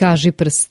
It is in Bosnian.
kaži prst.